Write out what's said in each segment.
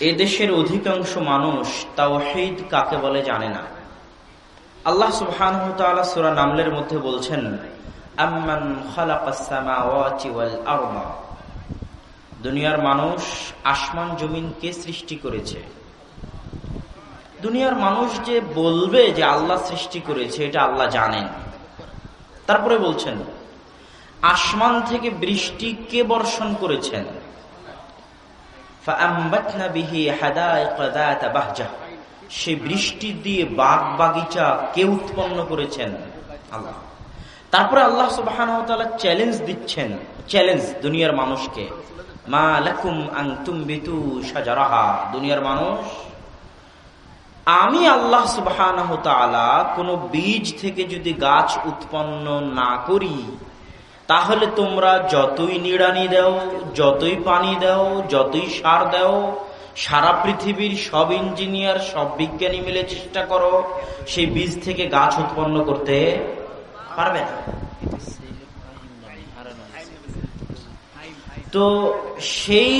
এদেশের অধিকাংশ মানুষ তাওহিদ কাকে বলে জানে না। আল্লাহ সুবহান সুরা নামলের মধ্যে বলছেন দুনিয়ার মানুষ আসমান জমিন কে সৃষ্টি করেছে। দুনিয়ার মানুষ যে বলবে যে আল্লাহ সৃষ্টি করেছে, এটা আল্লাহ জানেন। তারপরে বলছেন, আসমান থেকে বৃষ্টি কে বর্ষণ করেছেন? সে বৃষ্টি দিয়ে বাগ বাগিচা কে উৎপন্ন করেছেন? আল্লাহ। তারপরে আল্লাহ সুবাহ চ্যালেঞ্জ দিচ্ছেন। চ্যালেঞ্জ দুনিয়ার মানুষকে। মা লাকুম আংতুম বিতু সাজারাহা দুনিয়ার মানুষ, আমি আল্লাহ সুবাহ কোন বীজ থেকে যদি গাছ উৎপন্ন না করি তাহলে তোমরা যতই নিড়ানি দাও, যতই পানি দাও, যতই সার দাও, সারা পৃথিবীর সব ইঞ্জিনিয়ার, সব বিজ্ঞানী মিলে চেষ্টা করো সেই বীজ থেকে গাছ উৎপন্ন করতে পারবে না। তো সেই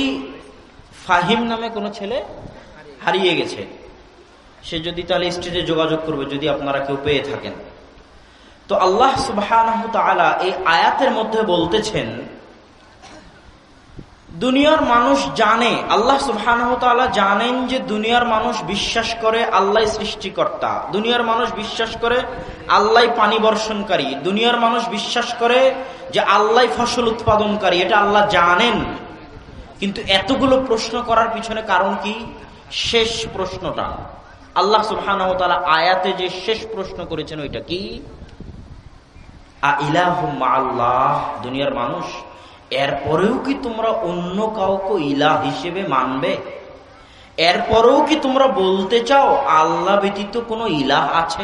ফাহিম নামে কোনো ছেলে হারিয়ে গেছে। সে যদি তাহলে স্টেজে যোগাযোগ করবে, যদি আপনারা কেউ পেয়ে থাকেন। তো আল্লাহ সুবাহ এই আয়াতের মধ্যে বলতেছেন, দুনিয়ার মানুষ জানে, আল্লাহ সুবাহ জানেন যে দুনিয়ার মানুষ বিশ্বাস করে আল্লাহ সৃষ্টিকর্তা। দুনিয়ার মানুষ বিশ্বাস করে আল্লাহ পানি বর্ষণকারী। দুনিয়ার মানুষ বিশ্বাস করে যে আল্লাহ ফসল উৎপাদনকারী। এটা আল্লাহ জানেন। কিন্তু এতগুলো প্রশ্ন করার পিছনে কারণ কি? শেষ প্রশ্নটা। আল্লাহ সুবাহ আয়াতে যে শেষ প্রশ্ন করেছেন ওইটা কি? দুনিয়ার মানুষ। এরপরেও কি তোমরা অন্য কাউকে ইলা হিসেবে মানবে? এরপরেও কি তোমরা বলতে চাও আল্লাহ ব্যতীত কোনো ইলাহ আছে?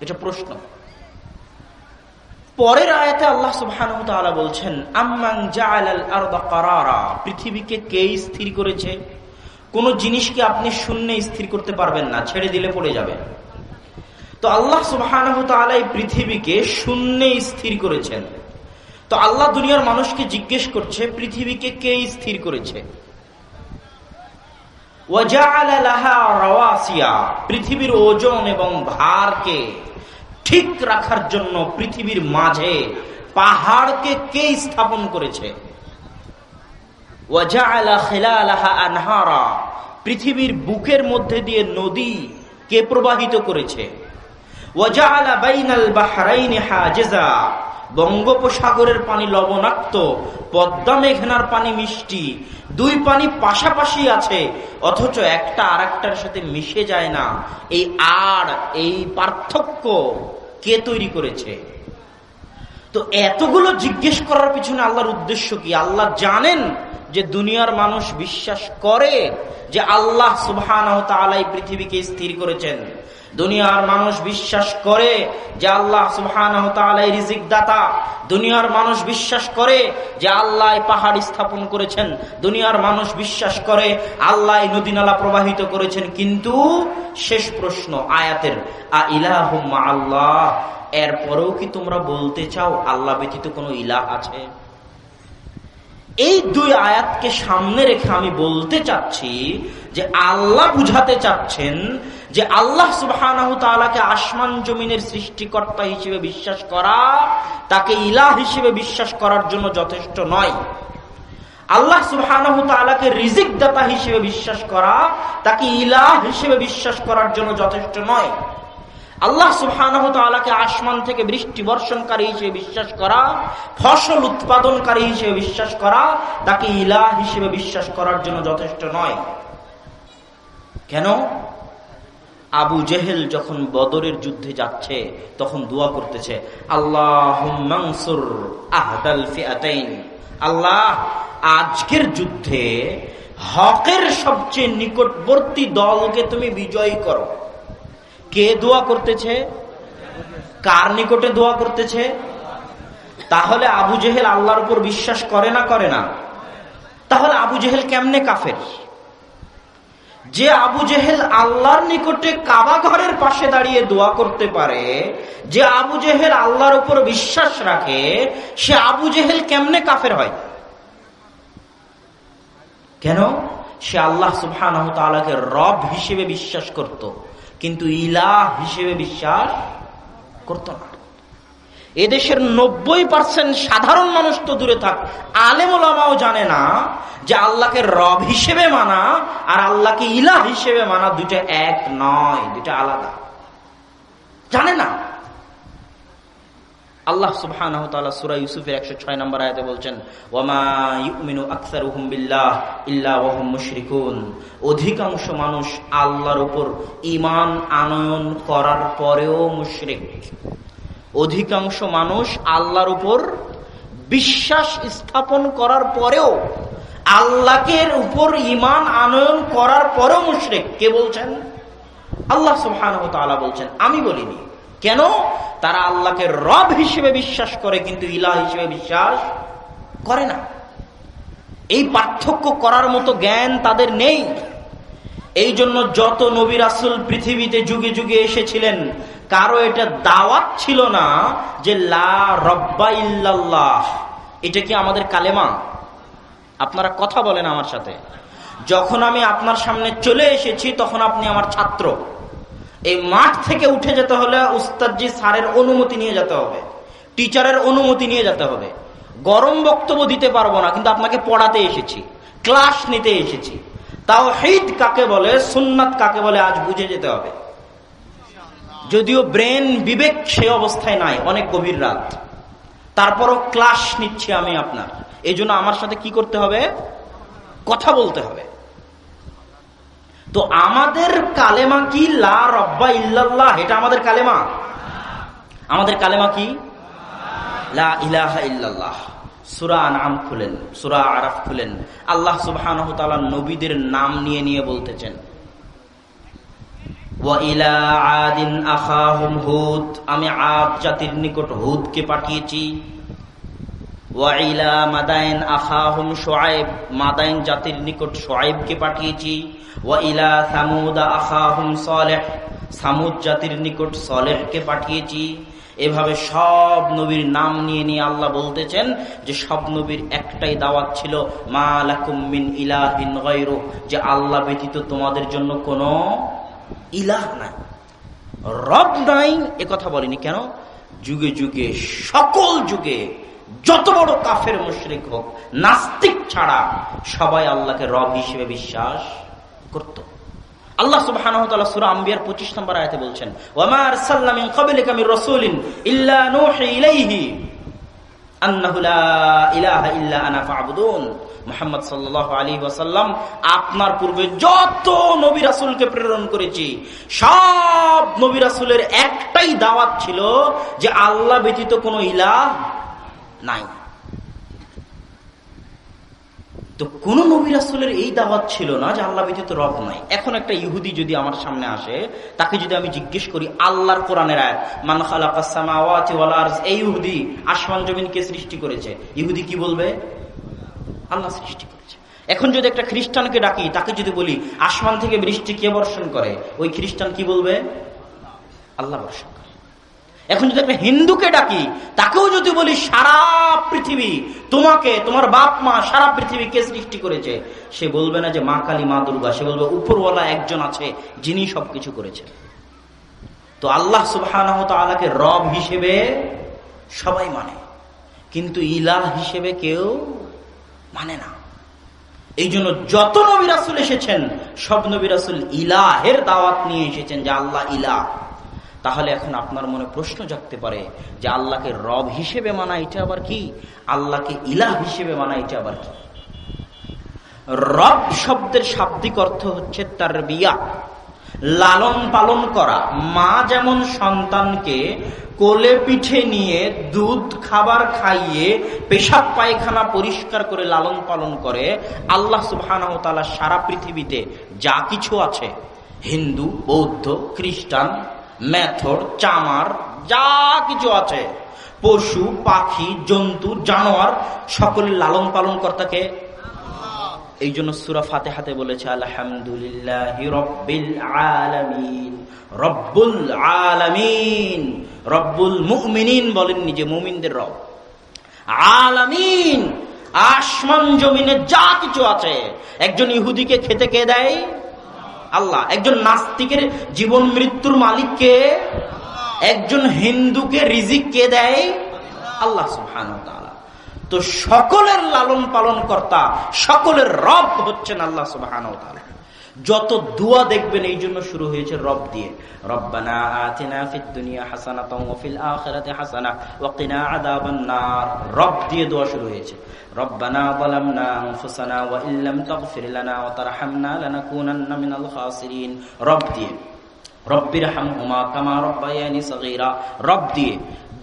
এটা প্রশ্ন। পরের আয়াতে আল্লাহ সুবহান বলছেন পৃথিবীকে কে স্থির করেছে? কোন জিনিসকে আপনি শূন্যে স্থির করতে পারবেন না, ছেড়ে দিলে পড়ে যাবে। তো আল্লাহ সুবাহ পৃথিবীকে শূন্যে স্থির করেছেন। তো আল্লাহ দুনিয়ার মানুষকে জিজ্ঞেস করছে, পৃথিবীকে কে স্থির করেছে? পৃথিবীর ওজন এবং ভারকে ঠিক রাখার জন্য পৃথিবীর মাঝে পাহাড়কে কে স্থাপন করেছে? পৃথিবীর বুকের মধ্যে দিয়ে নদী কে প্রবাহিত করেছে? বঙ্গোপসাগরের পানি লবণাক্ত, পদ্মা মেঘনার পানি মিষ্টি। দুই পানি পাশাপাশি আছে, অথচ একটা আর একটার সাথে মিশে যায় না। এই আর এই পার্থক্য কে তৈরি করেছে? তো এতগুলো জিজ্ঞেস করার পিছনে আল্লাহর উদ্দেশ্য কি? আল্লাহ জানেন যে দুনিয়ার মানুষ বিশ্বাস করে যে আল্লাহ সুবাহ পৃথিবীকে স্থির করেছেন। দুনিয়ার মানুষ বিশ্বাস করে যে আল্লাহ সুবহান দাতা দুনিয়ার মানুষ বিশ্বাস করে যে আল্লাহ পাহাড় স্থাপন করেছেন। দুনিয়ার মানুষ বিশ্বাস করে আল্লাহ নদী নালা প্রবাহিত করেছেন। কিন্তু শেষ প্রশ্ন আয়াতের, আ ইলাহ আল্লাহ? এরপরেও কি তোমরা বলতে চাও, আল্লাহ ব্যতীত কোনো ইলাহ আছে? এই দুই আয়াতকে সামনে রেখে আমি বলতে চাচ্ছি যে আল্লাহ বুঝাতে চাচ্ছেন যে আল্লাহ সুবাহ আসমান জমিনের সৃষ্টিকর্তা হিসেবে বিশ্বাস করা, তাকে ইলাহ হিসেবে বিশ্বাস করার জন্য যথেষ্ট নয়। আল্লাহ সুবাহ রিজিক দাতা হিসেবে বিশ্বাস করা, তাকে ইলাহ হিসেবে বিশ্বাস করার জন্য যথেষ্ট নয়। আল্লাহ সুবহানকে আসমান থেকে বৃষ্টি বর্ষণকারী হিসেবে বিশ্বাস করা, ফসল উৎপাদনকারী হিসেবে বিশ্বাস করা, তাকে ইলা হিসেবে বিশ্বাস করার জন্য যথেষ্ট নয়। কেন? আবু জেহেল যখন বদরের যুদ্ধে যাচ্ছে, তখন দোয়া করতেছে আল্লাহ আল্লাহ, আজকের যুদ্ধে হকের সবচেয়ে নিকটবর্তী দলকে তুমি বিজয়ী করো। কে দোয়া করতেছে? কার নিকটে দোয়া করতেছে? তাহলে আবু জেহেল আল্লাহর উপর বিশ্বাস করে না করে না। তাহলে আবু জেহেল কেমনে কাফের? যে আবু জেহেল আল্লাহর নিকটে কাবা ঘরের পাশে দাঁড়িয়ে দোয়া করতে পারে, যে আবু জেহেল আল্লাহর উপর বিশ্বাস রাখে, সে আবু জেহেল কেমনে কাফের হয়? কেন? সে আল্লাহ সুবহান তালাকে রব হিসেবে বিশ্বাস করত। কিন্তু ইলাহ হিসেবে বিশ্বাস করত না। এদেশের নব্বই পার্সেন্ট সাধারণ মানুষ তো দূরে থাক আলেমোলামাও জানে না যে আল্লাহকে রব হিসেবে মানা আর আল্লাহকে ইলাহ হিসেবে মানা দুটা এক নয় দুটা আলাদা। জানে না। আল্লাহ সুবহান সুরা ইউসুফের একশো ছয় নম্বর আয়তে বলছেন অধিকাংশ মানুষ আল্লাহর উপর ইমান আনয়ন করার পরেও মুশরিক। অধিকাংশ মানুষ আল্লাহর উপর বিশ্বাস স্থাপন করার পরেও, আল্লাহকে উপর ইমান আনয়ন করার পরেও মুশরিক। কে বলছেন? আল্লাহ সুবহান বলছেন। আমি বলিনি। কেন? তারা আল্লাহকে রব হিসেবে বিশ্বাস করে, কিন্তু ইলাহ হিসেবে বিশ্বাস করে না। এই পার্থক্য করার মতো জ্ঞান তাদের নেই। এই জন্য যত নবী রাসুল পৃথিবীতে যুগে যুগে এসেছিলেন, কারও এটা দাওয়াত ছিল না যে, লা রব্বা ইল্লাল্লাহ। এটা কি আমাদের কালেমা? আপনারা কথা বলেন আমার সাথে। যখন আমি আপনার সামনে চলে এসেছি, তখন আপনি আমার ছাত্র। এই মাঠ থেকে উঠে যেতে হলে উস্তাদজি স্যারের অনুমতি নিয়ে যেতে হবে। টিচারের অনুমতি নিয়ে যেতে হবে। গরম বক্তব্য দিতে পারব না, কিন্তু আপনাকে পড়াতে এসেছি, ক্লাস নিতে এসেছি। তাও হিদ কাকে বলে, সুন্নাত কাকে বলে, আজ বুঝে যেতে হবে। যদিও ব্রেন বিবেক সে অবস্থায় নাই, অনেক গভীর রাত। তারপরও ক্লাস নিচ্ছি আমি আপনার। এই আমার সাথে কি করতে হবে? কথা বলতে হবে। তো আমাদের কালেমা কি? লা রব্বা ইল্লাল্লাহ, এটা আমাদের কালেমা? আমাদের কালেমা কি? লা ইলাহা ইল্লাল্লাহ। সুরা নাম খুলেন, সুরা আরাফ খুলেন। আল্লাহ সুবাহ নবীদের নাম নিয়ে নিয়ে বলতেছেন। আমি আদ জাতির নিকট হুদকে পাঠিয়েছি। ওয়াইলা মাদাইন আখাহুম সোয়াইব মাদাইন জাতির নিকট সোয়াইবকে পাঠিয়েছি। ওয়াইলা সামুদা আখাহুম সলেহ, সামুদ জাতির নিকট সলেহকে পাঠিয়েছি। এভাবে সব নবীর নাম নিয়ে নিয়ে আল্লাহ বলতেছেন যে সব নবীর একটাই দাওয়াত ছিল, মা লাকুমিন ইলাহিন গায়রু যে আল্লাহ ব্যতীত তোমাদের জন্য কোনো ইলাহ নাই। রব নাই, এ কথা বলিনি কেন? যুগে যুগে, সকল যুগে, যত বড় কাফের, মুশরিক হোক, নাস্তিক ছাড়া সবাই আল্লাহকে রব হিসেবে বিশ্বাস করত। আল্লাহ সুবহান সুরা আম্বিয়ার পঁচিশ নম্বর আয়তে বলছেন ওমার নূহি ইলাইহি মুহাম্মদ ওয়াসাল্লাম, আপনার পূর্বে যত নবী রাসূলকে প্রেরণ করেছি, সব নবী রাসূলের একটাই দাওয়াত ছিল যে আল্লাহ ব্যতীত কোনো ইলাহ নাই। তো কোন নবী রাসুলের এই দাওয়াত ছিল না যে আল্লাহ ব্যতীত রব নাই। এখন একটা ইহুদি যদি আমার সামনে আসে, তাকে যদি আমি জিজ্ঞেস করি, আল্লাহর কোরআনের আয়াত, মান এই ইহুদি আসমান জমিন কে সৃষ্টি করেছে? ইহুদি কি বলবে? আল্লাহ সৃষ্টি করেছে। এখন যদি একটা খ্রিস্টানকে ডাকি, তাকে যদি বলি, আসমান থেকে বৃষ্টি কে বর্ষণ করে? ওই খ্রিস্টান কি বলবে? আল্লাহ বর্ষণ করে। এখন যদি একটা হিন্দুকে ডাকি, তাকেও যদি বলি, সারা পৃথিবী তোমাকে, তোমার বাপ মা সারা পৃথিবী কে সৃষ্টি করেছে? সে বলবে না যে মা কালী, মা দুর্গা। সে বলবে, উপরওয়ালা একজন আছে, যিনি সবকিছু করেছে তো আল্লাহ সুবাহ রব হিসেবে সবাই মানে। কিন্তু ইলাহ হিসেবে কেউ মানে না। এই জন্য যত নবী রাসুল এসেছেন, সব নবী রাসুল ইলাহের দাওয়াত নিয়ে এসেছেন যে আল্লাহ ইলাহ। তাহলে এখন আপনার মনে প্রশ্ন জাগতে পারে যে আল্লাহকে রব হিসেবে মানা এটা আবার কি? আল্লাহকে ইলাহ হিসেবে মানা এটা আবার কি? রব শব্দের শাব্দিক অর্থ হচ্ছে তার বিয়া লালন পালন করা। মা যেমন সন্তানকে কোলে পিঠে নিয়ে দুধ, খাবার খাইয়ে পেশাব পায়খানা পরিষ্কার করে লালন পালন করে, আল্লাহ সুবাহ সারা পৃথিবীতে যা কিছু আছে, হিন্দু, বৌদ্ধ, খ্রিস্টান মেথর, চামার, যা কিছু আছে। পশু, পাখি, জন্তু, জানোয়ার সকলের লালন পালন কর্তাকে। এই জন্য সুরা ফাতে হাতে বলেছে, আলহামদুলিল্লাহ রব্বিল আলামিন। রব্বুল আলামিন। রব্বুল মুমিনিন বলেননি যে মুমিনদের রব। আলামিন! আসমান জমিনে যা কিছু আছে। একজন ইহুদিকে খেতে কে দেয়? আল্লাহ। একজন নাস্তিকের জীবন মৃত্যুর মালিককে, একজন হিন্দুকে রিজিক কে দেয়? আল্লাহ সুহান তো সকলের লালন পালন কর্তা, সকলের রব হচ্ছেন আল্লাহ সুবাহান যত দুয়া দেখবেন, এই জন্য শুরু হয়েছে রব দিয়ে। রব্বানা আতিনা ফিদ দুনিয়া হাসানাতাও ওয়া ফিল আখিরাতি হাসানা ওয়া কিনা আযাবান রব দিয়ে দোয়া শুরু হয়েছে। রব্বানা যালামনা আনফুসানা ওয়া ইল্লাম তাগফির লানা ওয়া তারহামনা লানাকুনান্না মিনাল খাসিরিন। রব দিয়ে। রব্বির হামহুমা কামা রব্বায়ানি সগীরা। রব দিয়ে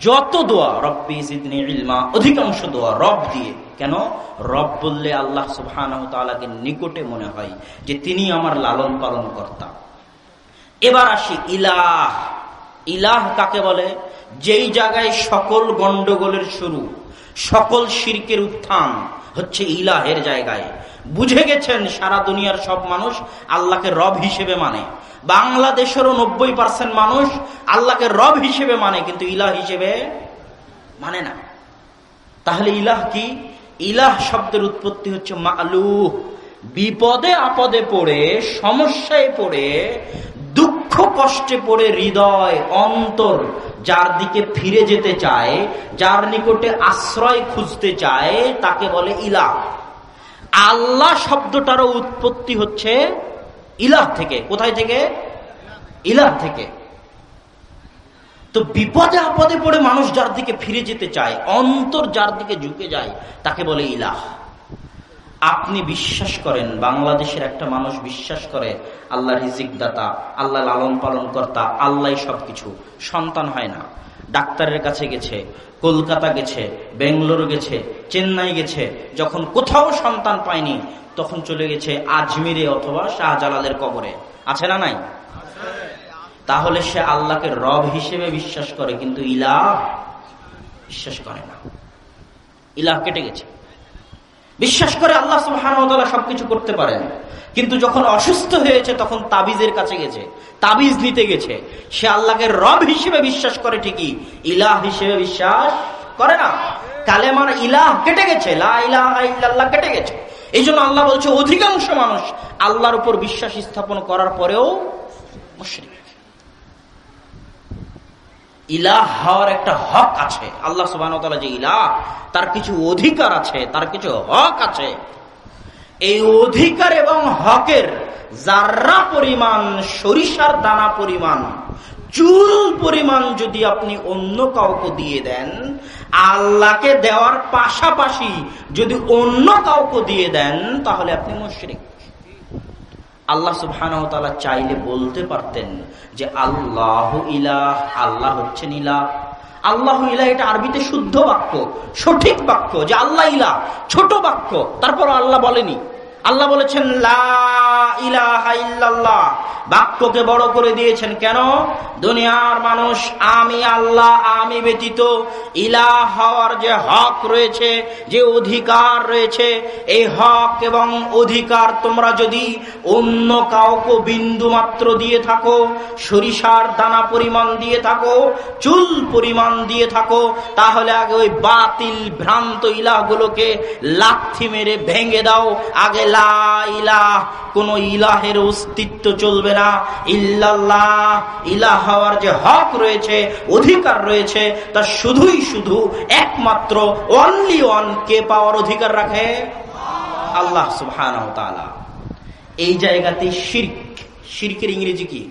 যত দোয়া রব্বি সিদনি ইলমা, অধিকাংশ দোয়া রব দিয়ে। কেন? রব বললে আল্লাহ সুবহানকে নিকটে মনে হয় যে তিনি আমার লালন পালন কর্তা। এবার আসি ইলাহ। ইলাহ কাকে বলে? যেই জায়গায় সকল গন্ডগোলের শুরু, সকল শির্কের উত্থান হচ্ছে ইলাহের জায়গায়। বুঝে গেছেন সারা দুনিয়ার সব মানুষ আল্লাহকে রব হিসেবে মানে। বাংলাদেশেরও নব্বই পার্সেন্ট মানুষ আল্লাহকে রব হিসেবে মানে কিন্তু ইলাহ হিসেবে মানে না। তাহলে ইলাহ কি? ইলাহ শব্দের উৎপত্তি হচ্ছে মালু বিপদে আপদে পড়ে, সমস্যায় পড়ে, দুঃখ কষ্টে পড়ে হৃদয়, অন্তর, যার দিকে ফিরে যেতে চায়, যার নিকটে আশ্রয় খুঁজতে চায়, তাকে বলে ইলাহ। আল্লাহ শব্দটারও উৎপত্তি হচ্ছে ইলাহ থেকে, কোথায় থেকে? ইলাহ থেকে। তো বিপদে আপদে পড়ে মানুষ যার দিকে ফিরে যেতে চায়, অন্তর যার দিকে ঝুঁকে যায়, তাকে বলে ইলাহ। আপনি বিশ্বাস করেন, বাংলাদেশের একটা মানুষ বিশ্বাস করে, আল্লাহ রিজিক দাতা আল্লাহ লালন পালন কর্তা, আল্লাহ সবকিছু। সন্তান হয় না। ডাক্তারের কাছে গেছে, কলকাতা গেছে, বেঙ্গলোর গেছে, চেন্নাই গেছে, যখন কোথাও সন্তান পায়নি, তখন চলে গেছে আজমিরে অথবা শাহজালালের কবরে। আছে না নাই? তাহলে সে আল্লাহকে রব হিসেবে বিশ্বাস করে, কিন্তু ইলাহ বিশ্বাস করে না। ইলাহ কেটে গেছে। বিশ্বাস করে আল্লাহ সুহান সবকিছু করতে পারেন। কিন্তু যখন অসুস্থ হয়েছে, তখন তাবিজের কাছে গেছে। তাবিজ নিতে গেছে। সে আল্লাহকে রব হিসেবে বিশ্বাস করে ঠিকই, ইলাহ হিসেবে বিশ্বাস করে না। কালেমার ইলাহ কেটে গেছে, লা কেটে গেছে। এই জন্য আল্লাহ বলছে, অধিকাংশ মানুষ আল্লাহর উপর বিশ্বাস স্থাপন করার পরেও ইলাহ হওয়ার একটা হক আছে। আল্লাহ সুবাহ যে ইলাহ, তার কিছু অধিকার আছে, তার কিছু হক আছে। এই অধিকার এবং হকের যার্রা পরিমাণ, সরিষার দানা পরিমাণ চুল পরিমাণ যদি আপনি অন্য কাউকে দিয়ে দেন, আল্লাহকে দেওয়ার পাশাপাশি যদি অন্য কাউকে দিয়ে দেন, তাহলে আপনি মুশরিক। আল্লাহ সুবহান চাইলে বলতে পারতেন যে আল্লাহ ইলাহ, আল্লাহ হচ্ছেন ইলাহ। আল্লাহ ইলা এটা আরবিতে শুদ্ধ বাক্য, সঠিক বাক্য, যে আল্লাহ ইলা ছোট বাক্য। তারপর আল্লাহ বলেনি। আল্লাহ বলেছেন বাক্যকে বড় করে দিয়েছেন, কেন? দুনিয়ার মানুষ আমি আল্লাহ, আমি ব্যতীত ইলা হওয়ার যে হক রয়েছে, যে অধিকার রয়েছে, এই হক এবং অধিকার তোমরা যদি অন্য কাউকে বিন্দু মাত্র দিয়ে থাকো, সরিষার দানা পরিমাণ দিয়ে থাকো, চুল পরিমাণ দিয়ে থাকো, তাহলে আগে ওই বাতিল ভ্রান্ত ইলাগুলোকে লাথি মেরে ভেঙে দাও, আগে কোন ইলাহের অস্তিত্ব চলবে না। ইল্লাল্লাহ, ইলাহ হওয়ার যে হক রয়েছে, অধিকার রয়েছে, তা শুধুই শুধু একমাত্র অনলি ওয়ান কে পাওয়ার অধিকার রাখে? আল্লাহ সুবহান এই জায়গাতে শির্ক। শির্কের ইংরেজি কি?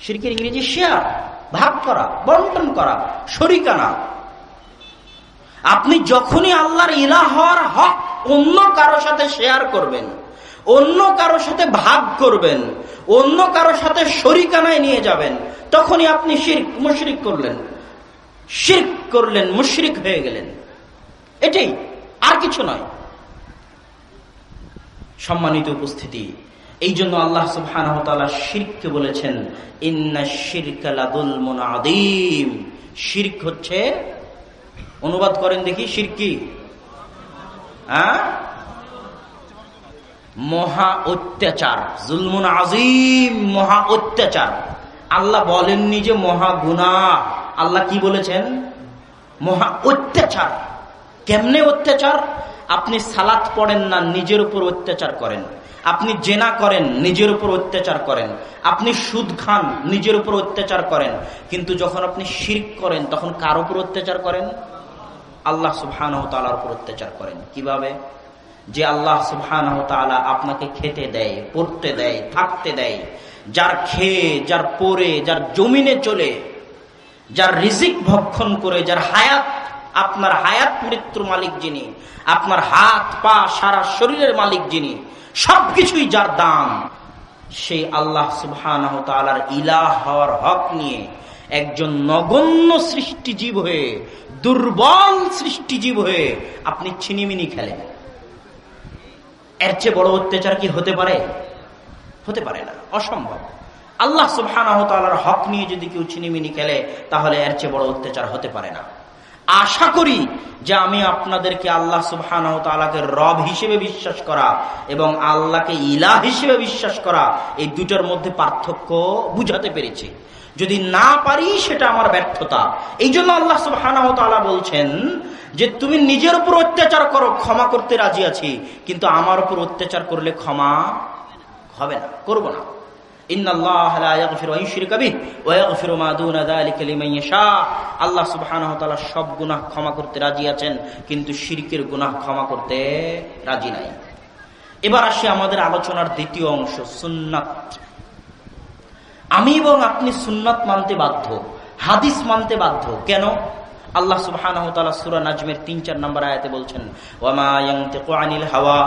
শির্কের ইংরেজি শেয়ার, ভাগ করা, বন্টন করা শরিকানা আপনি যখনই আল্লাহর ইলাহ হওয়ার হক অন্য কারও সাথে শেয়ার করবেন, অন্য কারও সাথে ভাগ করবেন, অন্য কারও সাথে শরিকানায় নিয়ে যাবেন, তখনই আপনি শির্ক, মুশরিক করলেন। শির্ক করলেন, মুশরিক হয়ে গেলেন। এটাই, আর কিছু নয়। সম্মানিত উপস্থিতি এই জন্য আল্লাহ সুবহান শিরকে বলেছেন, ইন্না শিরকালাদুল আদিম শির্ক হচ্ছে, অনুবাদ করেন দেখি, শিরকি হ্যাঁ? মহা অত্যাচার, জুলমুন আজিম মহা অত্যাচার। আল্লাহ বলেননি যে মহা গুণা আল্লাহ কি বলেছেন? মহা অত্যাচার। কেমনে অত্যাচার? আপনি সালাত পড়েন না, নিজের উপর অত্যাচার করেন। আপনি জেনা করেন, নিজের উপর অত্যাচার করেন। আপনি সুদ খান, নিজের উপর অত্যাচার করেন। কিন্তু যখন আপনি শির্ক করেন, তখন কার উপর অত্যাচার করেন? আল্লাহ সুবহান অত্যাচার করেন। কীভাবে? যে আল্লাহ সুবহান আপনাকে খেতে দেয়, পড়তে দেয়, থাকতে দেয়, যার খেয়ে, যার পরে, যার জমিনে চলে, যার রিজিক ভক্ষণ করে, যার হায়াত, আপনার হায়াত মৃত্যুর মালিক যিনি, আপনার হাত, পা, সারা শরীরের মালিক যিনি, সবকিছুই যার দাম, সেই আল্লাহ সুবহান ইলাহ হওয়ার হক নিয়ে একজন নগণ্য সৃষ্টিজীব হয়ে দুর্বল সৃষ্টিজীব হয়ে আপনি ছিনিমিনি খেলেন। এর চেয়ে বড় অত্যাচার কি হতে পারে? হতে পারে না, অসম্ভব। আল্লাহ সুবহান হক নিয়ে যদি কেউ ছিনিমিনি খেলে, তাহলে এর চেয়ে বড় অত্যাচার হতে পারে না। আশা করি যে আমি আপনাদেরকে আল্লাহ সুবহান তালাকে রব হিসেবে বিশ্বাস করা এবং আল্লাহকে ইলা হিসেবে বিশ্বাস করা এই দুটার মধ্যে পার্থক্য বুঝাতে পেরেছি। যদি না পারি সেটা আমার ব্যর্থতা। এই জন্য আল্লাহ সুবহান বলছেন যে তুমি নিজের উপর অত্যাচার করো, ক্ষমা করতে রাজি আছি, কিন্তু আমার উপর অত্যাচার করলে ক্ষমা হবে না, করব না। আল্লাহ সব গুনাহ ক্ষমা করতে রাজি আছেন, কিন্তু শিরকের গুনাহ ক্ষমা করতে রাজি নাই। এবার আসি আমাদের আলোচনার দ্বিতীয় অংশ, সুন্নাত। আমি এবং আপনি সুন্নাত মানতে বাধ্য, হাদিস মানতে বাধ্য। কেন? আল্লাহ সুবহান সুরা নাজমের তিন, চার নম্বর আয়াতে বলছেন হাওয়া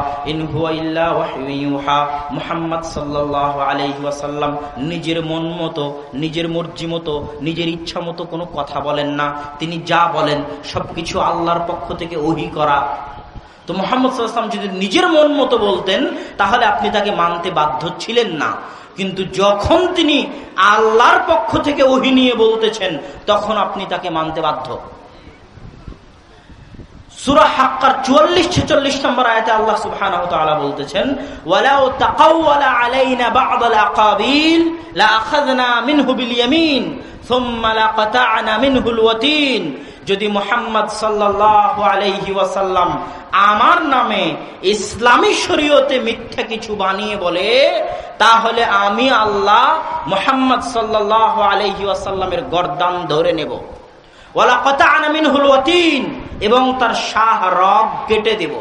মুহাম্মদ সাল্লাল্লাহু আলাইহি ওয়াসাল্লাম নিজের মন মতো, নিজের মর্জি মতো, নিজের ইচ্ছা মতো কোনো কথা বলেন না। তিনি যা বলেন, সবকিছু আল্লাহর পক্ষ থেকে ওহি করা। তো মোহাম্মদ সাল্লাম যদি নিজের মন মতো বলতেন, তাহলে আপনি তাকে মানতে বাধ্য ছিলেন না। কিন্তু যখন তিনি আল্লাহর পক্ষ থেকে ওহি নিয়ে বলতেছেন, তখন আপনি তাকে মানতে বাধ্য। চুয়াল্লিশ ছেচল্লিশ নম্বর আয়তে আল্লাহ বলতেছেন যদি মোহাম্মদ সাল্লাল্লাহু আলাইহি ওয়াসাল্লাম আমার নামে ইসলামী শরীয়তে মিথ্যা কিছু বানিয়ে বলে, তাহলে আমি আল্লাহ মোহাম্মদ সাল্লাল্লাহু আলাইহি ওয়াসাল্লামের গর্দান ধরে নেব। ওয়ালা কাতা'না মিনহুল ওয়াতিন, এবং তার শাহ রব কেটে দেব।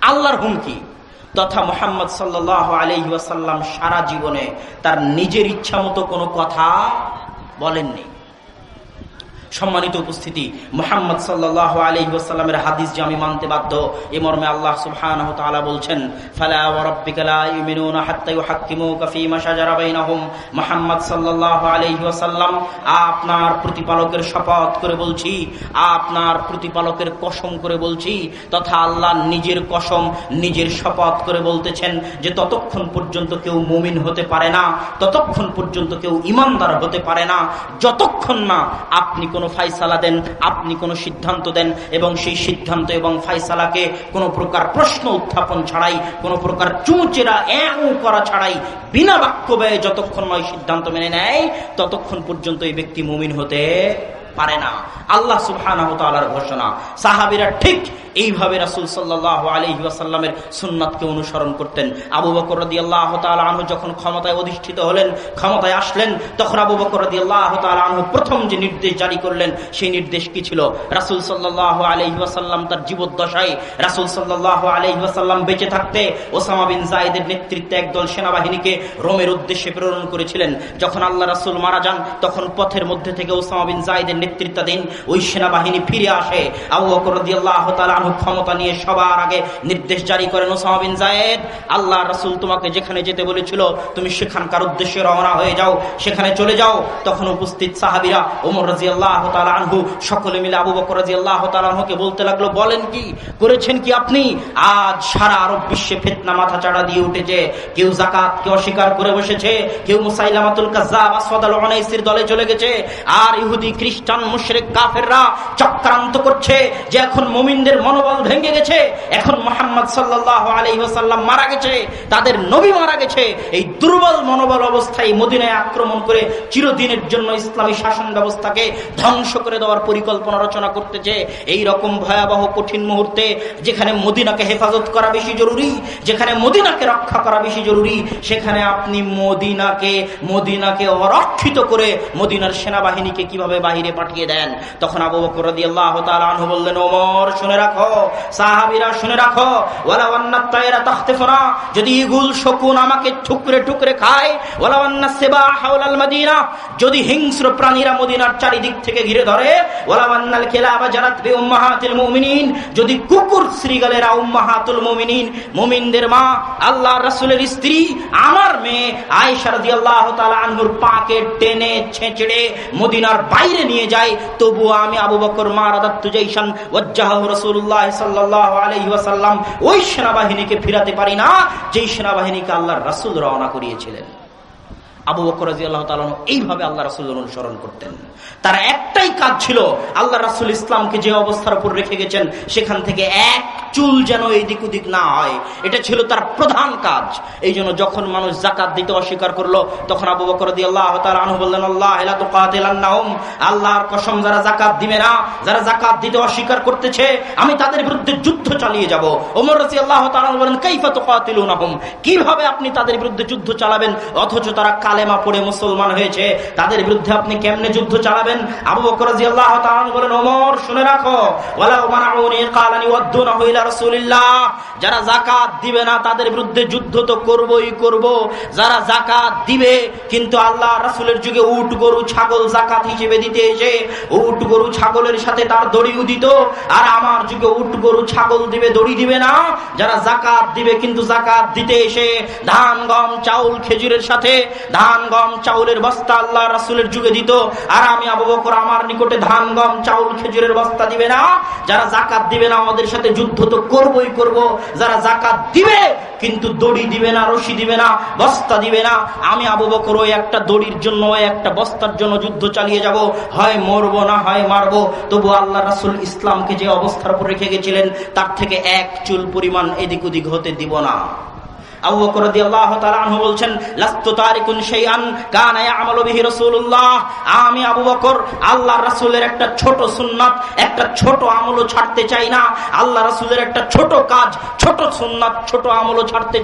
আল্লাহর হুমকি। তথা মোহাম্মদ সাল্লাহ আলহিহাসাল্লাম সারা জীবনে তার নিজের ইচ্ছা মতো কোনো কথা বলেননি। সম্মানিত উপস্থিতি। মোহাম্মদ সাল্লাহ আলহিহাস্লামের হাদিস যে আমি মানতে বাধ্য, এ মর্মে আল্লাহ সুবহান বলছেন আপনার প্রতিপালকের শপথ করে বলছি, আপনার প্রতিপালকের কসম করে বলছি, তথা আল্লাহ নিজের কসম, নিজের শপথ করে বলতেছেন যে ততক্ষণ পর্যন্ত কেউ মুমিন হতে পারে না, ততক্ষণ পর্যন্ত কেউ ইমানদার হতে পারে না, যতক্ষণ না আপনি কোনো ফাইসালা দেন, আপনি কোনো সিদ্ধান্ত দেন এবং সেই সিদ্ধান্ত এবং ফাইসালাকে কোনো প্রকার প্রশ্ন উত্থাপন ছাড়াই, কোনো প্রকার চুঁচেরা এও করা ছাড়াই, বিনা বাক্য ব্যয়ে যতক্ষণ নয় সিদ্ধান্ত মেনে নেয়, ততক্ষণ পর্যন্ত এই ব্যক্তি মুমিন হতে পারে না। আল্লাহ সুবহান ঘোষণা। সাহাবিরা ঠিক এইভাবে রাসুল সাল্লাহ আলহিহাসাল্লামের সুন্নাতকে অনুসরণ করতেন। আবু বকর রদি আল্লাহ আনহু যখন ক্ষমতায় অধিষ্ঠিত হলেন, ক্ষমতায় আসলেন, তখন আবু বকর রদি আল্লাহ আনহু প্রথম যে নির্দেশ জারি করলেন, সেই নির্দেশ কি ছিল? রাসুল সাল্লাহ আলহিহাসাল্লাম তার জীবদ্দশায় রাসুল সাল্লাহ আলহিহাসাল্লাম বেঁচে থাকতে ওসামা বিন জায়দের নেতৃত্বে একদল সেনাবাহিনীকে রোমের উদ্দেশ্যে প্রেরণ করেছিলেন। যখন আল্লাহ রাসুল মারা যান, তখন পথের মধ্যে থেকে ওসামা বিন জায়দের নেতৃত্বাধীন ওই সেনাবাহিনী ফিরে আসে। ক্ষমতা নিয়ে সবার আগে নির্দেশ জারি করেন ওসামা জায়েদ আল্লাহ রসুল তোমাকে যেখানে যেতে বলেছিল, তুমি সেখানকার উদ্দেশ্যে রওনা হয়ে যাও। সেখানে চলে যাও। তখন উপস্থিত সাহাবিরা ওমর রাজি আল্লাহ আনহু সকলে মিলে আবু বকর রাজি আল্লাহ আনহুকে বলতে লাগল, বলেন কি, করেছেন কি আপনি? আজ সারা আরব বিশ্বে ফেতনা মাথা চাড়া দিয়ে উঠেছে। কেউ জাকাত কেউ অস্বীকার করে বসেছে। কেউ মুসাইলামাতুল কাজাব আসফাদ আল দলে চলে গেছে। আর ইহুদি, খ্রিস্টান খ্রিস্টান মুশরেক কাফেররা, চক্রান্ত করছে যে এখন মুমিনদের মনোবল ভেঙে গেছে। এখন মোহাম্মদ সাল্লাহ আলহিহাসাল্লাম মারা গেছে, তাদের নবী মারা গেছে। এই দুর্বল মনোবল অবস্থায় মদিনায় আক্রমণ করে চিরদিনের জন্য ইসলামী শাসন ব্যবস্থাকে ধ্বংস করে দেওয়ার পরিকল্পনা রচনা করতেছে। এই রকম ভয়াবহ কঠিন মুহূর্তে যেখানে মদিনাকে হেফাজত করা বেশি জরুরি, যেখানে মদিনাকে রক্ষা করা বেশি জরুরি, সেখানে আপনি মদিনাকে মদিনাকে অরক্ষিত করে মদিনার সেনাবাহিনীকে কীভাবে বাহিরে পাঠিয়ে দেন। তখন আবু বকর আল্লাহ তালু বললেন, ওমর, শুনে রাখো, সাহাবিরা শুনে রাখো যদি ইগুল শকুন আমাকে ঠুকরে ঠুকরে খায় ওলাওয়ান্না সেবা হাওলাল মদিনা, যদি হিংস্র প্রাণীরা মদিনার চারিদিক থেকে ঘিরে ধরে ওলাওয়ান্নাল খেলা বা জারাত বে উম্মাহাতুল মুমিনিন, যদি কুকুর শ্রীগালেরা উম্মাহাতুল মুমিনিন, মুমিনদের মা আল্লাহ রাসূলের স্ত্রী, আমার মেয়ে আয়েশা রাদিয়াল্লাহু তাআলা আনহুর পাকে টেনে ছেঁচড়ে মদিনার বাইরে নিয়ে যায় তবুও আমি আবু বকর মা ওই সেনাবাহিনীকে ফিরাতে পারি না, যেই সেনাবাহিনীকে আল্লাহর রাসূল রওনা করিয়েছিলেন। আবু বকর আল্লাহ তালন এইভাবে আল্লাহ রাসুল অনুসরণ করতেন। তার একটাই কাজ ছিল আল্লাহ রাসুল ইসলামকে যে অবস্থার উপর রেখে গেছেন, সেখান থেকে এক চুল যেন এদিক ওদিক না হয়। এটা ছিল তার প্রধান কাজ। এই জন্য যখন মানুষ জাকাত দিতে অস্বীকার করল, তখন আবু বকর দিয়ে আল্লাহ আনহু বললেন, আল্লাহ আল্লাহর কসম, যারা জাকাত দিবে না, যারা জাকাত দিতে অস্বীকার করতেছে, আমি তাদের বিরুদ্ধে যুদ্ধ চালিয়ে যাব। ওমর রাজি আল্লাহ বলেন, কাইফা তো কীভাবে আপনি তাদের বিরুদ্ধে যুদ্ধ চালাবেন? অথচ তারা কালেমা পড়ে মুসলমান হয়েছে, তাদের বিরুদ্ধে আপনি কেমনে যুদ্ধ চালাবেন? আবু বকর রাজি আল্লাহ বলেন, ওমর, শুনে রাখো যারা জাকাত দিবে না, তাদের বিরুদ্ধে যুদ্ধ তো করবই করব। যারা জাকাত দিবে, কিন্তু আল্লাহ রাসুলের যুগে উট, গরু, ছাগল জাকাত হিসেবে দিতে এসে, উট, গরু, ছাগলের সাথে তার দড়ি উদিত। আর আমার যুগে উট, গরু, ছাগল দিবে, দড়ি দিবে না। যারা জাকাত দিবে, কিন্তু জাকাত দিতে এসে, ধান, গম, চাউল, খেজুরের সাথে, ধান গম চাউলের বস্তা আল্লাহ রাসুলের যুগে দিত। আর আমি আবু বকর আমার নিকটে ধান গম চাউল খেজুরের বস্তা দিবে না। যারা জাকাত দিবে না, আমাদের সাথে যুদ্ধ তো করবই করব। যারা জাকাত দিবে, কিন্তু দড়ি দিবে না, রশি দিবে না, বস্তা দিবে না। আমি আবু বকর ওই একটা দড়ির জন্য, ওই একটা বস্তার জন্য যুদ্ধ চালিয়ে যাব। হয় মরবো না হয় মারবো। তবু আল্লাহ রাসুল ইসলামকে যে অবস্থার উপর রেখে গেছিলেন, তার থেকে এক চুল পরিমাণ এদিক ওদিক হতে দিব না। আমি একটা ছোট সুন্নাত, একটা ছোট ছাড়তে চাই না। আল্লাহ একটা ছোট কাজ, ছোট সুন্নাত, ছোট ছাড়তে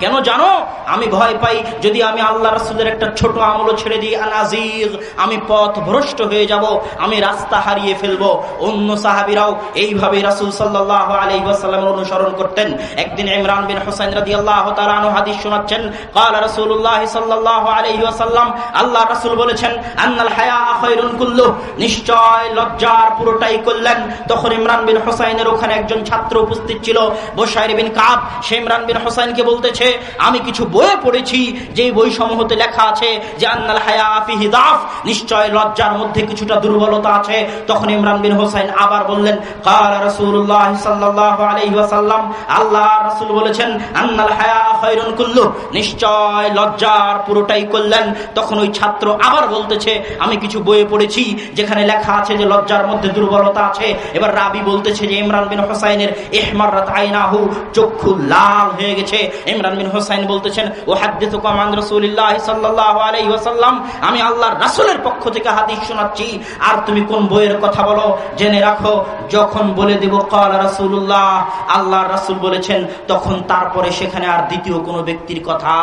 কেন জানো? আমি ভয় পাই, যদি আমি আল্লাহ রাসূলের একটা ছোট আমলও ছেড়ে দিই আনাজির আমি পথ ভ্রষ্ট হয়ে যাব, আমি রাস্তা হারিয়ে ফেলব। অন্য সাহাবীরাও এইভাবে রাসূল সাল্লাল্লাহু আলাইহি অনুসরণ করতেন। একদিন ইমরান বিন হুসাইন রাদিয়াল্লাহু হাদিস শোনাচ্ছেন قال رسول الله صلى الله عليه وسلم আল্লাহ রাসূল বলেছেন আন্নাল হায়া খায়রুন কুল্লু নিশ্চয় লজ্জার পুরোটাই করলেন তখন ইমরান বিন হোসাইনের ওখানে একজন ছাত্র উপস্থিত ছিল বসাইর বিন কাব সে ইমরান বিন হোসাইনকে বলতেছে আমি কিছু বইয়ে পড়েছি যে বই সমূহতে লেখা আছে যে আন্নাল হায়া ফিহি দাফ নিশ্চয় লজ্জার মধ্যে কিছুটা দুর্বলতা আছে তখন ইমরান বিন হোসাইন আবার বললেন قال رسول الله صلى الله عليه وسلم আল্লাহ রাসূল বলেছেন আন্নাল হায়া নিশ্চয় লজ্জার পুরোটাই করলেন। তখন ওই ছাত্র আবার বলতেছে, আমি কিছু বইয়ে পড়েছি যেখানে লেখা আছে যে লজ্জার মধ্যে দুর্বলতা আছে। এবার রাবি বলতেছে যে ইমরান বিন হোসাইনের আইনাহু চক্ষু লাল হয়ে গেছে। ইমরান বিন হোসাইন বলতেছেন ও হাদ্দিস কামান রসুল্লাহ আমি রাসুলের পক্ষ থেকে হাদিস শোনাচ্ছি। আর তুমি কোন বইয়ের কথা বলো? জেনে রাখো, যখন বলে দেব কাল রাসুল্লাহ আল্লাহর রাসুল বলেছেন, তখন তারপরে সেখানে আর দ্বিতীয় কোনো ব্যক্তির কথা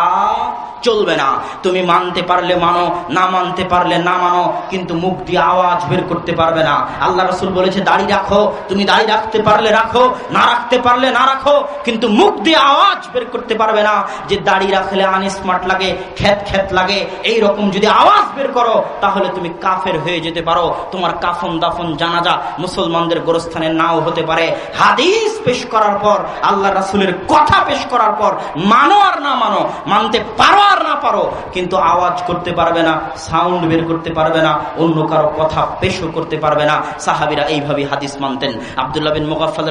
চলবে না। তুমি মানতে পারলে মানো, না মানতে পারলে না মানো, কিন্তু মুখ দিয়ে আওয়াজ বের করতে পারবে না। আল্লাহ রসুল বলেছে, দাড়ি রাখো, তুমি দাড়ি রাখতে পারলে রাখো, না রাখতে পারলে না রাখো, কিন্তু মুখ দিয়ে আওয়াজ বের করতে পারবে না। যে দাড়ি রাখলে আনস্মার্ট লাগে, খ্যাত খ্যাত লাগে এই রকম যদি আওয়াজ বের করো, তাহলে তুমি কাফের হয়ে যেতে পারো। তোমার কাফন দাফন জানাজা মুসলমানদের গোরস্থানে নাও হতে পারে। হাদিস পেশ করার পর, আল্লাহ রাসুলের কথা পেশ করার পর মানো আর না মানো, মানতে পারো আর না পারো, কিন্তু আওয়াজ করতে পারবে না সাউন্ড বের করতে পারবে না, অন্য কারও কথা পেশও করতে পারবে না। সাহাবিরা এইভাবে হাদিস মানতেন। আবদুল্লাহ বিন মুগাফাল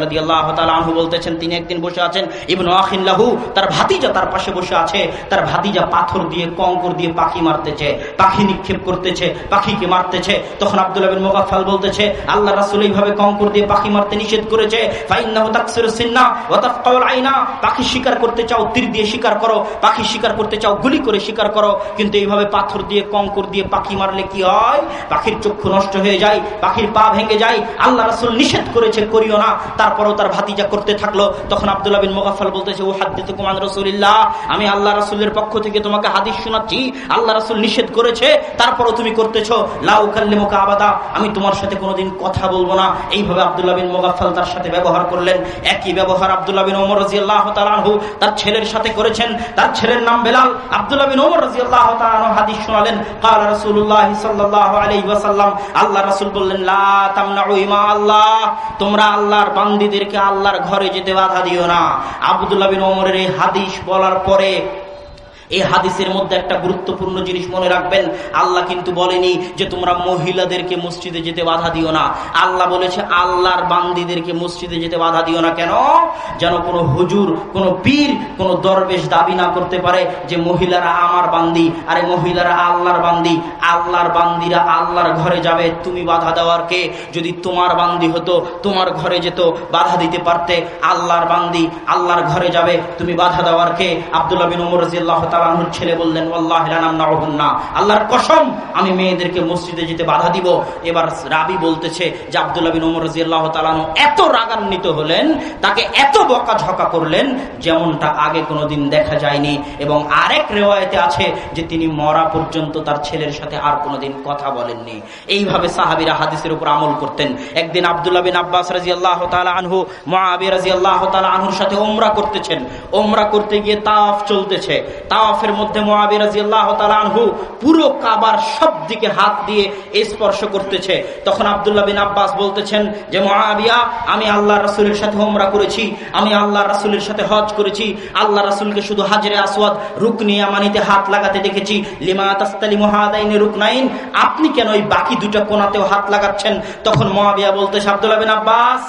বলতেছেন, তিনি একদিন বসে আছেন, ইবনু আখিল্লাহু তার ভাতিজা তার পাশে বসে আছে, তার ভাতিজা পাথর দিয়ে, কঙ্কর দিয়ে পাখি মারতেছে, পাখি নিক্ষেপ করতেছে, পাখিকে মারতেছে। তখন আবদুল্লাহ বিন মুগাফাল বলতেছে, আল্লাহ রাসুল এইভাবে কঙ্কর দিয়ে পাখি মারতে নিষেধ করেছে পাখি শিকার করতে চাও তীর দিয়ে শিকার করো, পাখি শিকার করতে চাও, গুলি করে শিকার করো, কিন্তু এইভাবে পাথর দিয়ে, কঙ্কর দিয়ে পাখি মারলে কি হয়? পাখির চক্ষু নষ্ট হয়ে যায়, পাখির পা ভেঙে যায়। আল্লাহ রাসুল নিষেধ করেছে, করিও না। তারপরও তার ভাতিজা করতে থাকল। তখন আবদুল্লাহ বিন মোগাফাল বলতেছে, ও হাদিতে কুমান রসুলিল্লাহ, আমি আল্লাহ রাসুলের পক্ষ থেকে তোমাকে হাদিস শোনাচ্ছি। আল্লাহ রাসুল নিষেধ করেছে, তারপরও তুমি করতেছ। লাউ কাল্লিমুকা আবাদা, আমি তোমার সাথে কোনোদিন কথা বলব না। এইভাবে আবদুল্লাহ বিন মোগাফাল তার সাথে ব্যবহার করলেন। একই ব্যবহার আবদুল্লাহ বিন ওমর রাজি আল্লাহ তার ছেলের সাথে করেছেন, তার ছেলের নাম বেলাল। আব্দুল্লাহ বিন ওমর রাজি আল্লাহ তালু হাদিস শোনালেন الله صلى الله عليه وسلم আল্লাহ রসুল বললেন, লা ইমা আল্লাহ, তোমরা আল্লাহর বান্দিদেরকে আল্লাহর ঘরে যেতে বাধা দিও না। আবদুল্লাহ বিন ওমরের এই হাদিস বলার পরে এই হাদিসের মধ্যে একটা গুরুত্বপূর্ণ জিনিস মনে রাখবেন। আল্লাহ কিন্তু বলেনি যে তোমরা মহিলাদেরকে মসজিদে যেতে বাধা দিও না। আল্লাহ বলেছে, আল্লাহর বান্দিদেরকে মসজিদে যেতে বাধা দিও না। কেন? যেন কোনো হুজুর, কোনো পীর, কোনো দরবেশ দাবি না করতে পারে যে মহিলারা আমার বান্দি। আরে মহিলারা আল্লাহর বান্দি। আল্লাহর বান্দিরা আল্লাহর ঘরে যাবে। তুমি বাধা দেওয়ার কে? যদি তোমার বান্দি হতো, তোমার ঘরে যেত, বাধা দিতে পারতে। আল্লাহর বান্দি আল্লাহর ঘরে যাবে। তুমি বাধা দেওয়ার কে? আবদুল্লাহ বিন উমর রাজিয়াল্লাহ তালাহুর ছেলে বললেন আল্লাহর কসম, আমি মেয়েদেরকে মসজিদে যেতে বাধা দিব। এবার রাবি বলতেছে যে আবদুল্লাহ ওমর রাজিয়াল্লাহ তালানু এত রাগান্বিত হলেন, তাকে এত বকা ঝকা করলেন, যেমনটা আগে কোনোদিন দেখা যায়নি। এবং আরেক রেওয়ায়তে আছে যে তিনি মরা পর্যন্ত তার ছেলের সাথে আর কোনোদিন কথা বলেননি। এইভাবে সাহাবিরা হাদিসের উপর আমল করতেন। একদিন আবদুল্লাহ বিন আব্বাস রাজি আল্লাহ আনহু মহাবি রাজি আল্লাহ আনহুর সাথে ওমরা করতেছেন। ওমরা করতে গিয়ে তাফ চলতেছে। তাফ তাওয়াফের মধ্যে মহাবিরাজু পুরো কাবার সব দিকে হাত দিয়ে স্পর্শ করতেছে। তখন আবদুল্লাহ বিন আব্বাস বলতেছেন যে মহাবিয়া আমি আল্লাহ রাসুলের সাথে হোমরা করেছি, আমি আল্লাহ রাসুলের সাথে হজ করেছি আল্লাহ রাসুলকে শুধু হাজরে আসওয়াদ রুকনিয়া মানিতে হাত লাগাতে দেখেছি। লিমা তাস্তালি মহাদাইনে রুকনাইন, আপনি কেন ওই বাকি দুটা কোনাতেও হাত লাগাচ্ছেন? তখন মহাবিয়া বলতেছে, আবদুল্লাহ বিন আব্বাস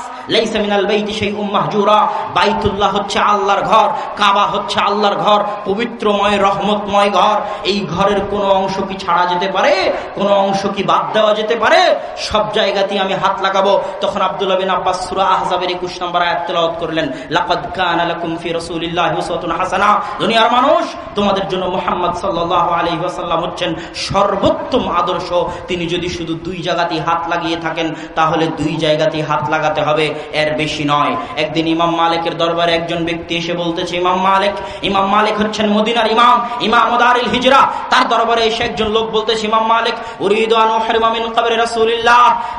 বাইতুল্লাহ হচ্ছে আল্লাহর ঘর, কাবা হচ্ছে আল্লাহর ঘর, পবিত্রময়, রহমতময় ঘর। এই ঘরের কোনো অংশ কি ছাড়া যেতে পারে? কোনো অংশ কি বাদ দেওয়া যেতে পারে? সব জায়গাতেই আমি হাত লাগাবো। তখন আব্দুল্লাহ বিন আব্বাস সুরা আহজাবের একুশ নম্বর আয়াত তেলাওয়াত করলেন, লাকাদ কানা লাকুম ফি রাসূলিল্লাহি উসওয়াতুন হাসানা। দুনিয়ার মানুষ, তোমাদের জন্য মুহাম্মদ সাল্লাল্লাহু আলাইহি ওয়াসাল্লাম হচ্ছেন সর্বোত্তম আদর্শ। তিনি যদি শুধু দুই জায়গাতেই হাত লাগিয়ে থাকেন, তাহলে দুই জায়গাতেই হাত লাগাতে হবে। এর বেশি নয়। একদিন ইমাম মালিকের দরবারে একজন ব্যক্তি এসে বলতেছে, ইমাম মালিক ইমাম মালিক হচ্ছেন মদিনার ইমাম ইমাম হিজরা। তার দরবারে এসে একজন লোক বলতেছে, ইমাম মালিক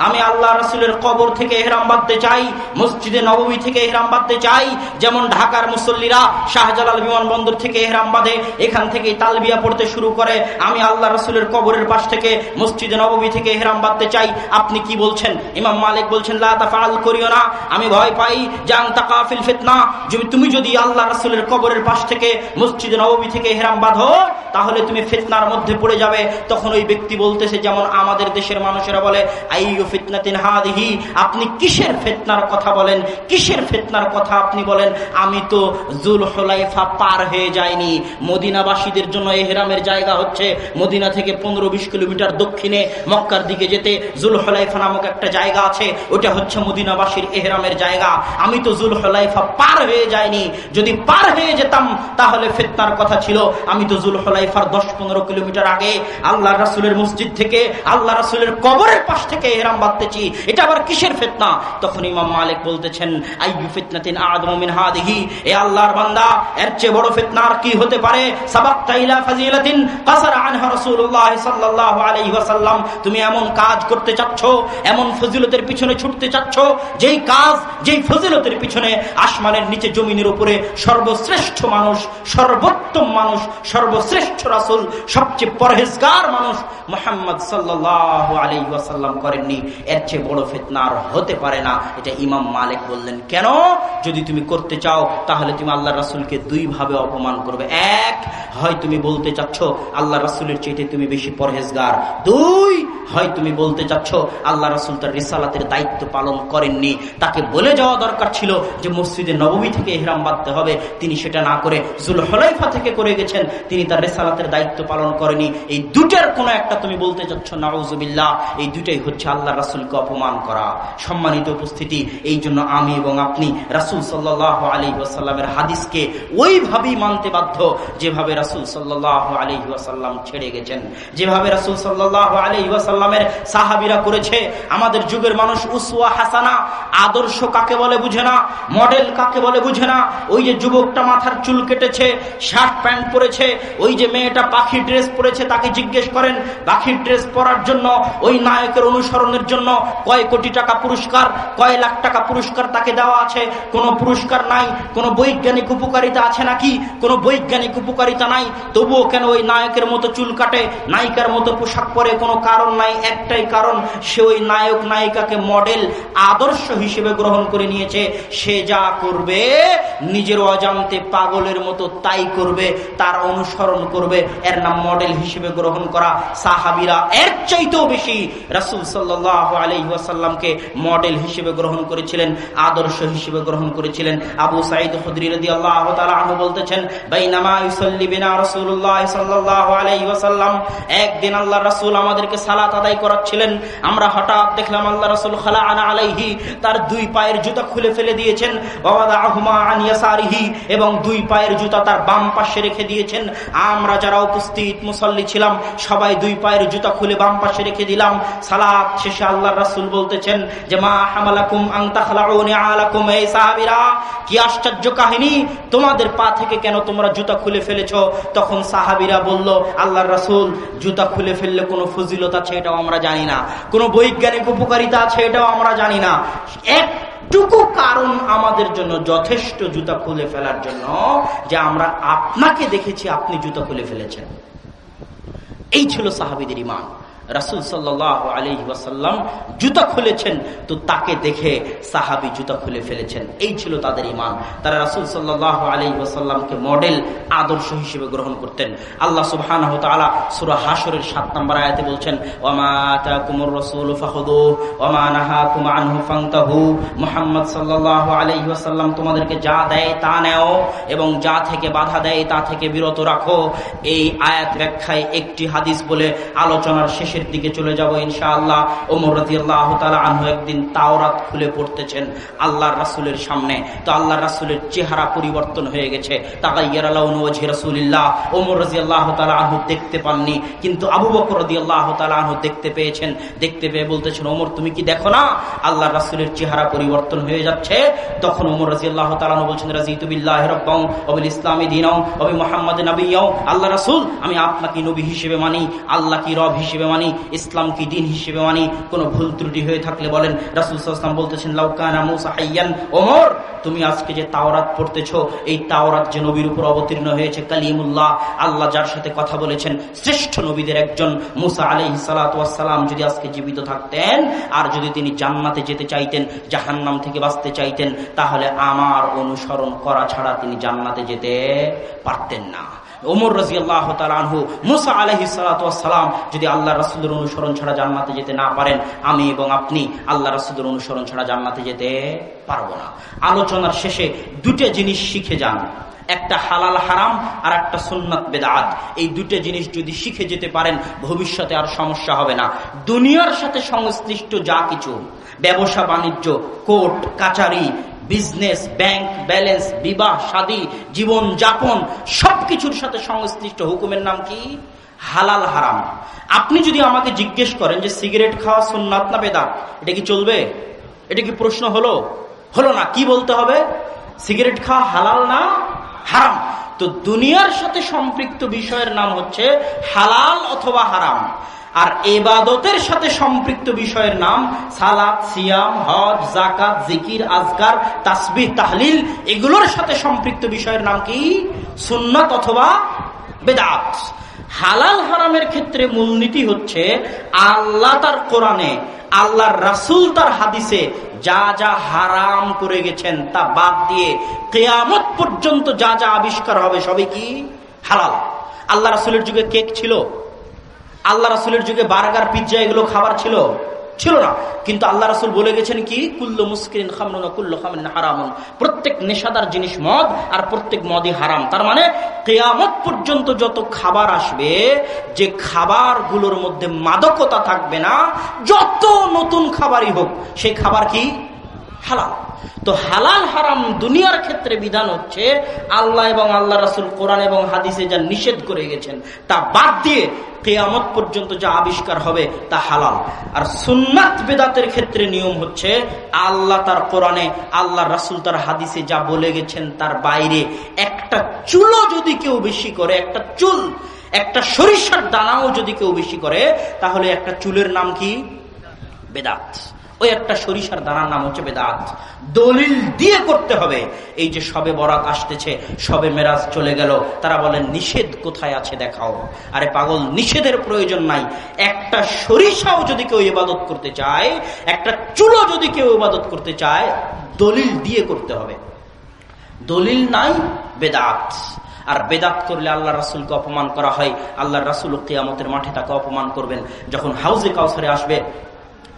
আমি আল্লাহ রসুলের কবর থেকে এহরাম বাঁধতে চাই, মসজিদে নবমী থেকে এহরাম বাঁধতে চাই, যেমন ঢাকার মুসল্লিরা শাহজালাল বিমানবন্দর থেকে এহরাম বাঁধে, এখান থেকে তালবিয়া পড়তে শুরু করে। আমি আল্লাহ রসুলের কবরের পাশ থেকে মসজিদে নবমী থেকে এহরাম বাঁধতে চাই। আপনি কি বলছেন? ইমাম মালিক বলছেন, লা করিও না। আমি ভয় পাই জাং তাকাফিল ফিতনা। তুমি যদি আল্লাহ রাসুলের কবরের পাশ থেকে মসজিদ নবী থেকে হেরাম বাঁধো তাহলে তুমি ফিতনার মধ্যে পড়ে যাবে। তখন ওই ব্যক্তি বলতেছে, যেমন আমাদের দেশের মানুষেরা বলে, আইয়ু আপনি কিসের ফেতনার কথা বলেন? কিসের ফেতনার কথা আপনি বলেন? আমি তো জুল হলাইফা পার হয়ে যায়নি মদিনাবাসীদের জন্য এই হেরামের জায়গা হচ্ছে মদিনা থেকে পনেরো বিশ কিলোমিটার দক্ষিণে মক্কার দিকে যেতে জুল হলাইফা নামক একটা জায়গা আছে। ওটা হচ্ছে মদিনাবাসীর এহরামের জায়গা। আমি তো জুল হলাইফা পার হয়ে যায়নি যদি পার হয়ে যেতাম, তাহলে ফেতনার কথা ছিল। আমি তো জুল হলাইফার দশ পনেরো কিলোমিটার আগে আল্লাহ রাসুলের মসজিদ থেকে, আল্লাহ রাসুলের কবরের পাশ থেকে এহরাম বাঁধতেছি। এটা আবার কিসের ফেতনা? তখন ইমাম মালিক বলতেছেন, আইয়ু ফিতনাতিন আদমিন হাদিহি? এ আল্লাহর বান্দা, এর চেয়ে বড় ফিতনার কি হতে পারে? তুমি এমন কাজ করতে চাচ্ছ, এমন ফজিলতের পিছনে ছুটতে চাচ্ছ, যেই কাজ যেই ফজিলতের পিছনে আসমানের নিচে জমিনের উপরে সর্বশ্রেষ্ঠ মানুষ, সর্বোত্তম মানুষ, সর্বশ্রেষ্ঠ রাসুল, সবচেয়ে পরহেজগার মানুষ মোহাম্মদ সাল্লাহ আলী ওয়াসাল্লাম করেননি। এর চেয়ে বড় ফেতনা আর হতে পারে না, এটা ইমাম মালিক বললেন। কেন? যদি তুমি করতে চাও, তাহলে তুমি আল্লাহ রাসুলকে দুই ভাবে অপমান করবে। এক, হয় তুমি বলতে চাচ্ছ আল্লাহ রাসুলের চেয়ে তুমি বেশি পরহেজগার। দুই, হয় তুমি বলতে চাচ্ছ আল্লাহ রাসুল তার রিসালাতের দায়িত্ব পালন করেননি। তাকে বলে যাওয়া দরকার ছিল যে মসজিদে নবমী থেকে এহরাম বাঁধতে হবে। তিনি সেটা না করে জুল হলাইফা থেকে করে গেছেন। তিনি তার রেসালাতের দায়িত্ব পালন করেনি। এই দুটার কোনো একটা তুমি বলতে চাচ্ছ, নাউজুবিল্লাহ, এই দুটাই হচ্ছে আল্লাহ রাসুলকে অপমান করা। সম্মানিত উপস্থিতি, এই জন্য আমি এবং আপনি রাসুল সাল্লাহ আলী ওয়াসাল্লামের হাদিসকে ওইভাবেই মানতে বাধ্য, যেভাবে রাসুল সাল্লাহ আলী ওয়াসাল্লাম ছেড়ে গেছেন। যেভাবে রাসুল সাল্লাহ আলী ওয়াসাল্লামের সাহাবিরা করেছে, আমাদের যুগের মানুষ উসুয়া হাসানা আদর্শ কাকে বলে বুঝে না? মডেল কাকে বলে বুঝে না? ওই যে যুবকটা মাথার চুল কেটেছে, শার্ট প্যান্ট পরেছে, ওই যে মেয়েটা পাখি ড্রেস পরেছে, তাকে জিজ্ঞেস করেন পাখির ড্রেস পরার জন্য, ওই নায়কের অনুসরণের জন্য কয় কোটি টাকা পুরস্কার, কয় লাখ টাকা পুরস্কার তাকে দেওয়া আছে? কোনো পুরস্কার নাই, কোনো বৈজ্ঞানিক উপকারিতা আছে নাকি? কোনো বৈজ্ঞানিক উপকারিতা নাই, তবুও কেন ওই নায়কের মতো চুল কাটে? নায়িকার মতো পোশাক পরে কোনো কারণ নাই, একটাই কারণ, সে ওই নায়ক নায়িকাকে মডেল আদর্শ হিসেবে গ্রহণ করে নিয়েছে। সে যা করবে, নিজের অজান্তে পাগলের মতো তাই করবে, তার অনুসরণ করবে। এর নাম মডেল হিসেবে গ্রহণ করা সাহাবিরা এর চাইতেও বেশি রাসুল সাল্লাহ আলহিহাসাল্লামকে মডেল হিসেবে গ্রহণ করেছিলেন, আদর্শ হিসেবে গ্রহণ করেছিলেন। আবু সাইদ হদ্রি রদি আল্লাহ তালু বলতেছেন একদিন আল্লাহ রাসুল আমাদেরকে সালাত আদায় করাচ্ছিলেন। আমরা হঠাৎ দেখলাম আল্লাহ রাসুল খালা আনা আলাইহি, তার দুই পায়ের জুতা খুলে ফেলে দিয়েছেন। এবং দুই পায়ের জুতা তার বাম পাশে রেখে দিয়েছেন। আমরা যারা উপস্থিত মুসল্লি ছিলাম, সবাই দুই পায়ের জুতা খুলে বাম পাশে রেখে দিলাম। সালাদ শেষে আল্লাহ রাসুল বলতেছেন যে, মা হামালাকুম আলাকুম, এই সাহাবিরা, কি আশ্চর্য কাহিনী, তোমাদের পা থেকে কেন তোমরা জুতা খুলে ফেলেছ? তখন সাহাবিরা বলল আল্লাহ রাসুল, জুতা খুলে ফেললে কোনো ফজিলত আছে এটাও আমরা জানি না। কোনো বৈজ্ঞানিক উপকারিতা আছে এটাও আমরা জানি না। এক টুকু কারণ আমাদের জন্য যথেষ্ট জুতা খুলে ফেলার জন্য যে আমরা আপনাকে দেখেছি, আপনি জুতা খুলে ফেলেছেন। এই ছিল সাহাবিদের ইমান রাসুল সাল্লাহ আলি ওয়াসাল্লাম জুতা খুলেছেন, তো তাকে দেখে সাহাবি জুতা খুলে ফেলেছেন। এই ছিল তাদের ইমান তারা রাসুল সাল্লাহ আলি ওয়াসাল্লামকে মডেল, আদর্শ হিসেবে গ্রহণ করতেন। আল্লাহ সুবহান সুরা হাসরের সাত নম্বর আয়াতে বলছেন কুমর রসুল ফাহুদু মোহাম্মদ সাল্লাহ আলি ওয়াসাল্লাম, তোমাদেরকে যা দেয় তা নেও এবং যা থেকে বাধা দেয় তা থেকে বিরত রাখো। এই আয়াত ব্যাখ্যায় একটি হাদিস বলে আলোচনার শেষে শেষের দিকে চলে যাব ইনশাআল্লাহ। ওমর রাজি আল্লাহ আনহু একদিন তাওরাত খুলে পড়তেছেন আল্লাহর রাসুলের সামনে। তো আল্লাহ রাসুলের চেহারা পরিবর্তন হয়ে গেছে। তাকাইয়ার আল্লাহ রাসুলিল্লাহ। ওমর রাজি আল্লাহ তালা আনহু দেখতে পাননি, কিন্তু আবু বকর রাজি আল্লাহ তালা আনহু দেখতে পেয়েছেন। দেখতে পেয়ে বলতেছেন, ওমর, তুমি কি দেখো না? আল্লাহ রাসুলের চেহারা পরিবর্তন হয়ে যাচ্ছে। তখন ওমর রাজি আল্লাহ তালাহ বলছেন রাজিতুবিল্লাহ রব্বাউ অবিল ইসলামী দিনাও অবি মোহাম্মদ নবীও আল্লাহ রাসুল, আমি আপনাকে নবী হিসেবে মানি আল্লাহ কি রব হিসেবে মানি। ইসলামকে দিন হিসেবে মানি? কোনো ভুল ত্রুটি হয়ে থাকলে বলেন রাসুলাম বলতেছেন লাউকানা মুসাহাইয়ান ওমর তুমি আজকে যে তাওরাত পড়তেছ, এই তাওরাত যে নবীর উপর অবতীর্ণ হয়েছে, কালিমুল্লাহ, আল্লাহ যার সাথে কথা বলেছেন, শ্রেষ্ঠ নবীদের একজন মুসা আলি সালাতাম যদি আজকে জীবিত থাকতেন, আর যদি তিনি জান্নাতে যেতে চাইতেন, জাহান্নাম থেকে বাঁচতে চাইতেন, তাহলে আমার অনুসরণ করা ছাড়া তিনি জান্নাতে যেতে পারতেন না। ওমর রাজি আল্লাহ তালহু মুসা আলহি সালাম যদি আল্লাহ রাসুলের অনুসরণ ছাড়া জান্নাতে যেতে না পারেন, আমি এবং আপনি আল্লাহ রাসুলের অনুসরণ ছাড়া জান্নাতে যেতে পারব না। আলোচনার শেষে দুটো জিনিস শিখে যান। একটা হালাল হারাম আর একটা সুন্নাত বেদাত। এই দুটো জিনিস যদি শিখে যেতে পারেন, ভবিষ্যতে আর সমস্যা হবে না। দুনিয়ার সাথে সংশ্লিষ্ট যা কিছু, ব্যবসা, বাণিজ্য, কোর্ট, কাচারি বিজনেস ব্যাংক ব্যালেন্স বিবাহ, শাদী, জীবন যাপন, সবকিছুর সাথে সংশ্লিষ্ট হুকুমের নাম কি? হালাল হারাম। আপনি যদি আমাকে জিজ্ঞেস করেন যে সিগারেট খাওয়া সুন্নাত না বেদা এটা কি চলবে? এটা কি প্রশ্ন হলো? হলো না, কি বলতে হবে? সিগারেট খাওয়া হালাল না হারাম? তো দুনিয়ার সাথে সম্পৃক্ত বিষয়ের নাম হচ্ছে হালাল অথবা হারাম। আর এবাদতের সাথে সম্পৃক্ত বিষয়ের নাম সালাদ সিয়াম, হজ জাকাত জিকির, আজকার, তাসবিহ, তাহলিল, এগুলোর সাথে সম্পৃক্ত বিষয়ের নাম কি? সুন্নত অথবা বেদাত। হালাল হারামের ক্ষেত্রে মূলনীতি হচ্ছে আল্লাহ তার কোরআনে, আল্লাহর রাসুল তার হাদিসে যা যা হারাম করে গেছেন তা বাদ দিয়ে কেয়ামত পর্যন্ত যা যা আবিষ্কার হবে সবই কি? হালাল। আল্লাহ রাসুলের যুগে কেক ছিল। আল্লাহ রাসুলের যুগে বার্গার পিৎজা এগুলো খাবার ছিল? ছিল না। কিন্তু আল্লাহ রাসুল বলে গেছেন কি? কুল্লো মুসকিন খামরুন কুল্লো খামিন হারামুন। প্রত্যেক নেশাদার জিনিস মদ আর প্রত্যেক মদই হারাম। তার মানে কেয়ামত পর্যন্ত যত খাবার আসবে, যে খাবারগুলোর মধ্যে মাদকতা থাকবে না, যত নতুন খাবারই হোক, সেই খাবার কি? হালাল। তো হালাল হারাম দুনিয়ার ক্ষেত্রে বিধান হচ্ছে আল্লাহ এবং আল্লাহ রাসুল কোরআন এবং হাদিসে যা নিষেধ করে গেছেন, তা বাদ দিয়ে কেয়ামত পর্যন্ত যা আবিষ্কার হবে তা হালাল। আর সুন্নাত বেদাতের ক্ষেত্রে নিয়ম হচ্ছে আল্লাহ তার কোরআনে, আল্লাহ রাসুল তার হাদিসে যা বলে গেছেন তার বাইরে একটা চুলও যদি কেউ বেশি করে, একটা চুল, একটা সরিষার দানাও যদি কেউ বেশি করে, তাহলে একটা চুলের নাম কি? বেদাত। ওই একটা সরিষার দানার নাম হচ্ছে বেদাত। দলিল দিয়ে করতে হবে। এই যে সবে বরাত আসতেছে, সবে মেরাজ চলে গেল, তারা বলেন, নিষেধ কোথায় আছে দেখাও। আরে পাগল, নিষেধের প্রয়োজন নাই। একটা সরিষাও যদি কেউ ইবাদত করতে চায়, একটা চুলো যদি কেউ ইবাদত করতে চায়, দলিল দিয়ে করতে হবে। দলিল নাই, বেদাত। আর বেদাত করলে আল্লাহ রাসুলকে অপমান করা হয়। আল্লাহ রাসুল কেয়ামতের মাঠে তাকে অপমান করবেন। যখন হাউজে কাউসারে আসবে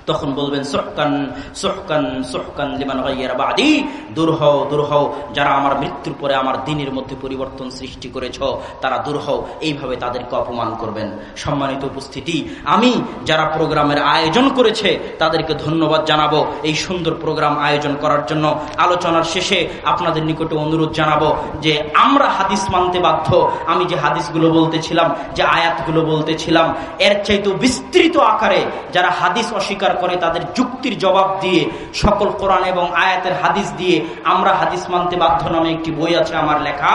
তখন বলবেন, সোহকান সোহকান সোহকান লিমান বাদি। দূর হও দূর হও। যারা আমার মৃত্যুর পরে আমার দিনের মধ্যে পরিবর্তন সৃষ্টি করেছ, তারা দূর হও। এইভাবে তাদেরকে অপমান করবেন। সম্মানিত উপস্থিতি, আমি যারা প্রোগ্রামের আয়োজন করেছে, তাদেরকে ধন্যবাদ জানাব এই সুন্দর প্রোগ্রাম আয়োজন করার জন্য। আলোচনার শেষে আপনাদের নিকটে অনুরোধ জানাব যে, আমরা হাদিস মানতে বাধ্য। আমি যে হাদিসগুলো বলতেছিলাম, যে আয়াতগুলো বলতেছিলাম, এর চাইতে বিস্তৃত আকারে যারা হাদিস অস্বীকার অস্বীকার করে তাদের যুক্তির জবাব দিয়ে, সকল কোরআন এবং আয়াতের হাদিস দিয়ে আমরা হাদিস মানতে বাধ্য নামে একটি বই আছে, আমার লেখা।